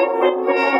Música